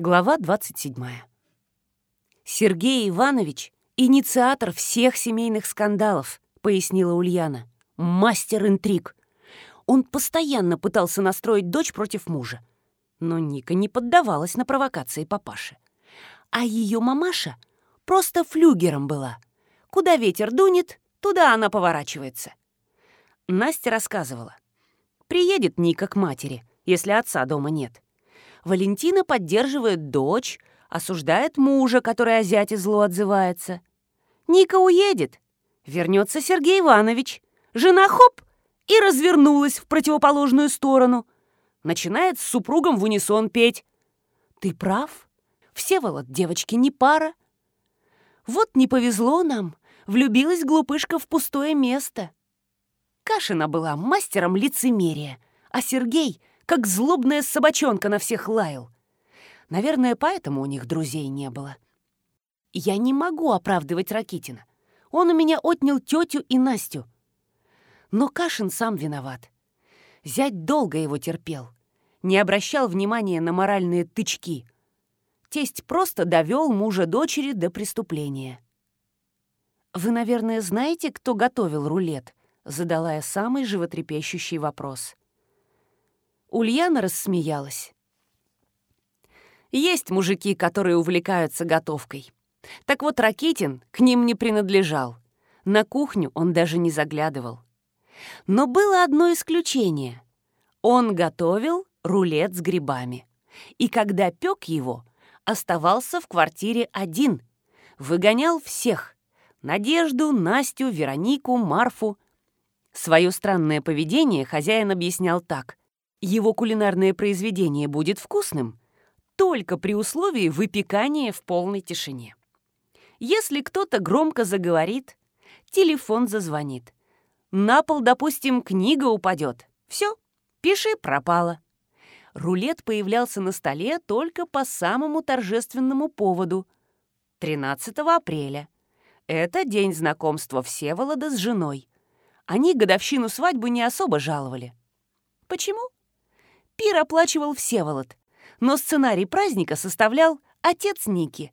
Глава 27. «Сергей Иванович — инициатор всех семейных скандалов», — пояснила Ульяна. «Мастер интриг. Он постоянно пытался настроить дочь против мужа. Но Ника не поддавалась на провокации папаши. А ее мамаша просто флюгером была. Куда ветер дунет, туда она поворачивается. Настя рассказывала. Приедет Ника к матери, если отца дома нет. Валентина поддерживает дочь, осуждает мужа, который о зяте зло отзывается. Ника уедет. Вернется Сергей Иванович. Жена хоп и развернулась в противоположную сторону. Начинает с супругом в унисон петь. Ты прав. Всеволод, девочки, не пара. Вот не повезло нам. Влюбилась глупышка в пустое место. Кашина была мастером лицемерия, а Сергей как злобная собачонка на всех лаял. Наверное, поэтому у них друзей не было. Я не могу оправдывать Ракитина. Он у меня отнял тетю и Настю. Но Кашин сам виноват. Зять долго его терпел. Не обращал внимания на моральные тычки. Тесть просто довел мужа дочери до преступления. «Вы, наверное, знаете, кто готовил рулет?» Задала я самый животрепещущий вопрос. Ульяна рассмеялась. Есть мужики, которые увлекаются готовкой. Так вот, Ракитин к ним не принадлежал. На кухню он даже не заглядывал. Но было одно исключение. Он готовил рулет с грибами. И когда пек его, оставался в квартире один. Выгонял всех. Надежду, Настю, Веронику, Марфу. Свое странное поведение хозяин объяснял так. Его кулинарное произведение будет вкусным только при условии выпекания в полной тишине. Если кто-то громко заговорит, телефон зазвонит. На пол, допустим, книга упадет. Все, пиши пропало. Рулет появлялся на столе только по самому торжественному поводу. 13 апреля. Это день знакомства Всеволода с женой. Они годовщину свадьбы не особо жаловали. Почему? Пир оплачивал Всеволод, но сценарий праздника составлял отец Ники.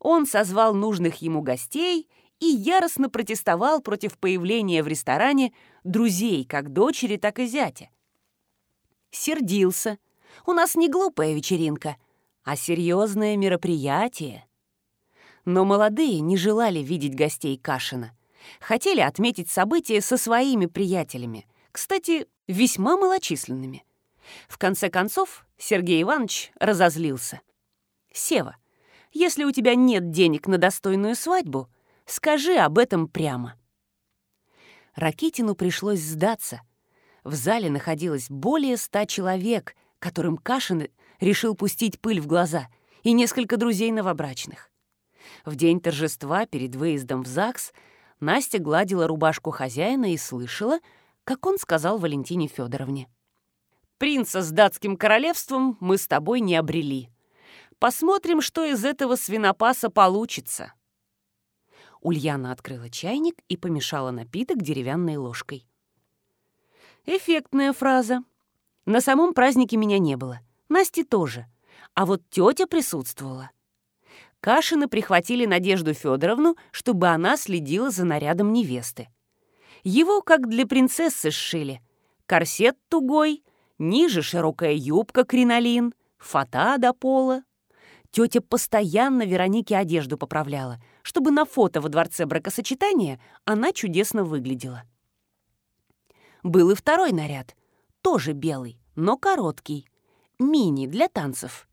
Он созвал нужных ему гостей и яростно протестовал против появления в ресторане друзей как дочери, так и зятя. Сердился. У нас не глупая вечеринка, а серьезное мероприятие. Но молодые не желали видеть гостей Кашина. Хотели отметить событие со своими приятелями, кстати, весьма малочисленными. В конце концов, Сергей Иванович разозлился. «Сева, если у тебя нет денег на достойную свадьбу, скажи об этом прямо». Ракитину пришлось сдаться. В зале находилось более ста человек, которым Кашин решил пустить пыль в глаза, и несколько друзей новобрачных. В день торжества перед выездом в ЗАГС Настя гладила рубашку хозяина и слышала, как он сказал Валентине Федоровне. Принца с датским королевством мы с тобой не обрели. Посмотрим, что из этого свинопаса получится». Ульяна открыла чайник и помешала напиток деревянной ложкой. Эффектная фраза. На самом празднике меня не было. Насти тоже. А вот тетя присутствовала. Кашины прихватили Надежду Федоровну, чтобы она следила за нарядом невесты. Его, как для принцессы, сшили. Корсет тугой, Ниже широкая юбка кринолин, фата до пола. Тетя постоянно Веронике одежду поправляла, чтобы на фото во дворце бракосочетания она чудесно выглядела. Был и второй наряд, тоже белый, но короткий, мини для танцев.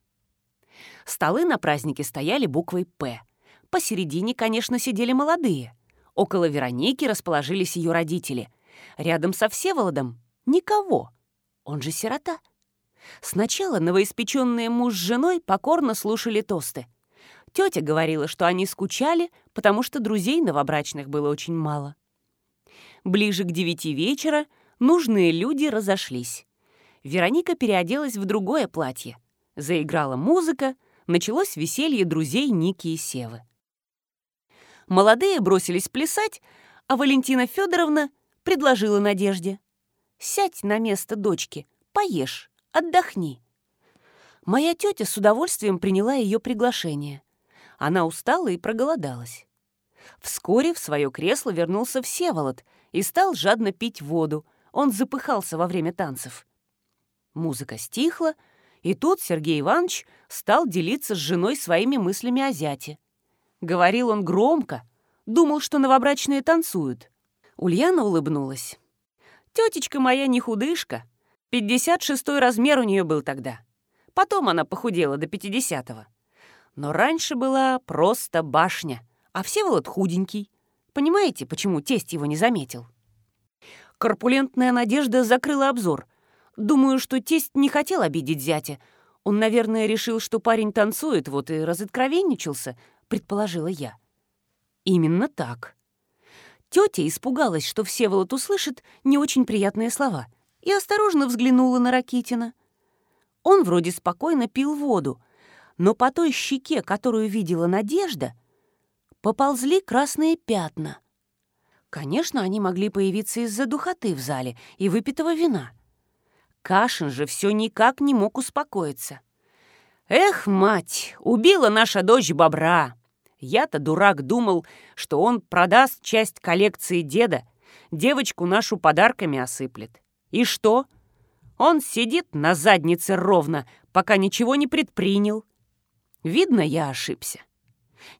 Столы на празднике стояли буквой «П». Посередине, конечно, сидели молодые. Около Вероники расположились ее родители. Рядом со Всеволодом — никого — он же сирота. Сначала новоиспеченные муж с женой покорно слушали тосты. Тетя говорила, что они скучали, потому что друзей новобрачных было очень мало. Ближе к девяти вечера нужные люди разошлись. Вероника переоделась в другое платье. Заиграла музыка, началось веселье друзей Ники и Севы. Молодые бросились плясать, а Валентина Федоровна предложила Надежде. Сядь на место дочки, поешь, отдохни». Моя тетя с удовольствием приняла ее приглашение. Она устала и проголодалась. Вскоре в свое кресло вернулся Всеволод и стал жадно пить воду. Он запыхался во время танцев. Музыка стихла, и тут Сергей Иванович стал делиться с женой своими мыслями о зяте. Говорил он громко, думал, что новобрачные танцуют. Ульяна улыбнулась. «Тетечка моя не худышка. 56-й размер у нее был тогда. Потом она похудела до 50-го. Но раньше была просто башня, а Всеволод худенький. Понимаете, почему тесть его не заметил?» Корпулентная Надежда закрыла обзор. Думаю, что тесть не хотел обидеть зятя. Он, наверное, решил, что парень танцует, вот и разоткровенничался, предположила я. Именно так. Тетя испугалась, что Всеволод услышит не очень приятные слова, и осторожно взглянула на Ракитина. Он вроде спокойно пил воду, но по той щеке, которую видела Надежда, поползли красные пятна. Конечно, они могли появиться из-за духоты в зале и выпитого вина. Кашин же все никак не мог успокоиться. «Эх, мать, убила наша дочь бобра!» Я-то, дурак, думал, что он продаст часть коллекции деда, девочку нашу подарками осыплет. И что? Он сидит на заднице ровно, пока ничего не предпринял. Видно, я ошибся.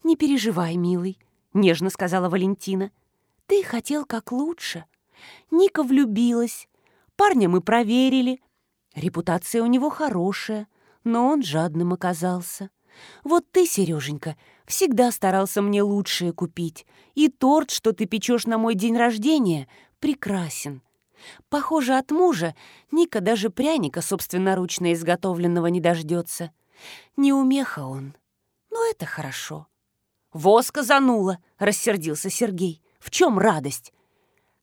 «Не переживай, милый», — нежно сказала Валентина. «Ты хотел как лучше. Ника влюбилась. Парня мы проверили. Репутация у него хорошая, но он жадным оказался. Вот ты, Сереженька, всегда старался мне лучшее купить. И торт, что ты печешь на мой день рождения, прекрасен. Похоже, от мужа Ника даже пряника собственноручно изготовленного не дождется. Не умеха он. Но это хорошо. «Воска занула!» — рассердился Сергей. «В чем радость?»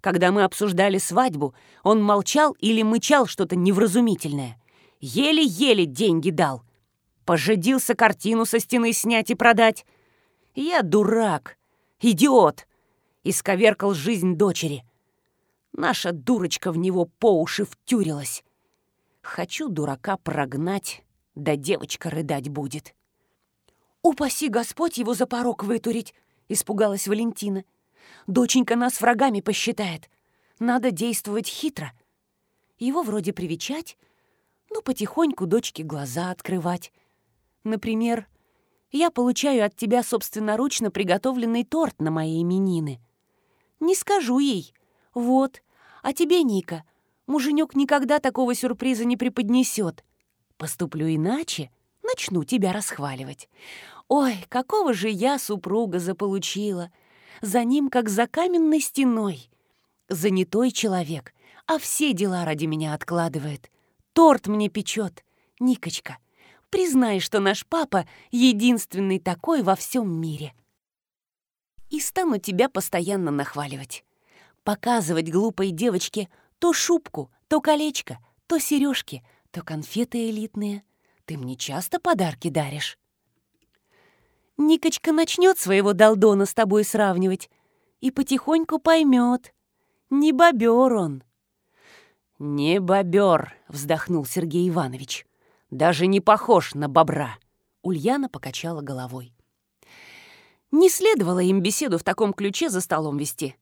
Когда мы обсуждали свадьбу, он молчал или мычал что-то невразумительное. Еле-еле деньги дал. Пожадился картину со стены снять и продать. Я дурак, идиот, исковеркал жизнь дочери. Наша дурочка в него по уши втюрилась. Хочу дурака прогнать, да девочка рыдать будет. «Упаси Господь его за порог вытурить!» — испугалась Валентина. «Доченька нас врагами посчитает. Надо действовать хитро. Его вроде привечать, но потихоньку дочке глаза открывать. Например, я получаю от тебя собственноручно приготовленный торт на мои именины. Не скажу ей. Вот, а тебе, Ника, муженек никогда такого сюрприза не преподнесет. Поступлю иначе, начну тебя расхваливать. Ой, какого же я супруга заполучила! За ним, как за каменной стеной. Занятой человек, а все дела ради меня откладывает. Торт мне печет. Никочка, признай, что наш папа единственный такой во всем мире. И стану тебя постоянно нахваливать. Показывать глупой девочке то шубку, то колечко, то сережки, то конфеты элитные. Ты мне часто подарки даришь. Никочка начнет своего долдона с тобой сравнивать и потихоньку поймет. Не бобер он. «Не бобер», — вздохнул Сергей Иванович. «Даже не похож на бобра». Ульяна покачала головой. Не следовало им беседу в таком ключе за столом вести.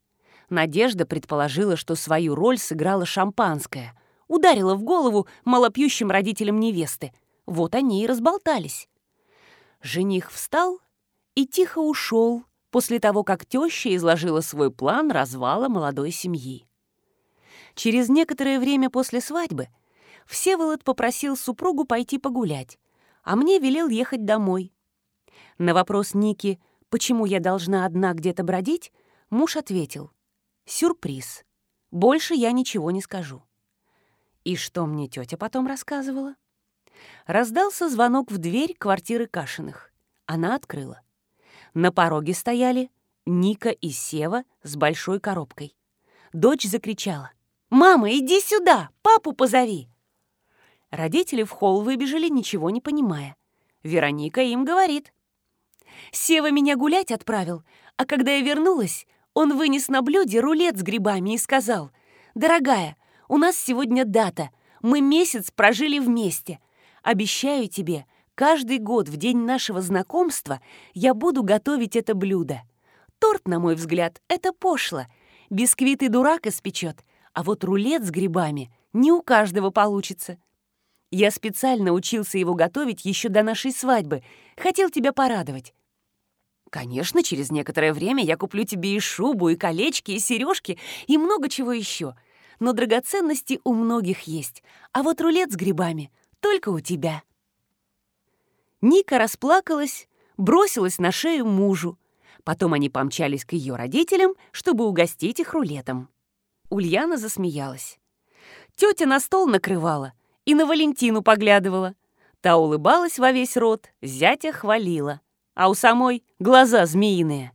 Надежда предположила, что свою роль сыграла шампанское, ударила в голову малопьющим родителям невесты. Вот они и разболтались. Жених встал и тихо ушел после того, как теща изложила свой план развала молодой семьи. Через некоторое время после свадьбы Всеволод попросил супругу пойти погулять, а мне велел ехать домой. На вопрос Ники, почему я должна одна где-то бродить, муж ответил «Сюрприз. Больше я ничего не скажу». И что мне тетя потом рассказывала? Раздался звонок в дверь квартиры Кашиных. Она открыла. На пороге стояли Ника и Сева с большой коробкой. Дочь закричала. «Мама, иди сюда! Папу позови!» Родители в холл выбежали, ничего не понимая. Вероника им говорит. «Сева меня гулять отправил, а когда я вернулась, он вынес на блюде рулет с грибами и сказал, «Дорогая, у нас сегодня дата, мы месяц прожили вместе, Обещаю тебе, каждый год в день нашего знакомства я буду готовить это блюдо. Торт, на мой взгляд, это пошло. Бисквиты дурак испечет, а вот рулет с грибами не у каждого получится. Я специально учился его готовить еще до нашей свадьбы. Хотел тебя порадовать. Конечно, через некоторое время я куплю тебе и шубу, и колечки, и сережки, и много чего еще. Но драгоценности у многих есть, а вот рулет с грибами только у тебя. Ника расплакалась, бросилась на шею мужу. Потом они помчались к ее родителям, чтобы угостить их рулетом. Ульяна засмеялась. Тетя на стол накрывала и на Валентину поглядывала. Та улыбалась во весь рот, зятя хвалила а у самой глаза змеиные.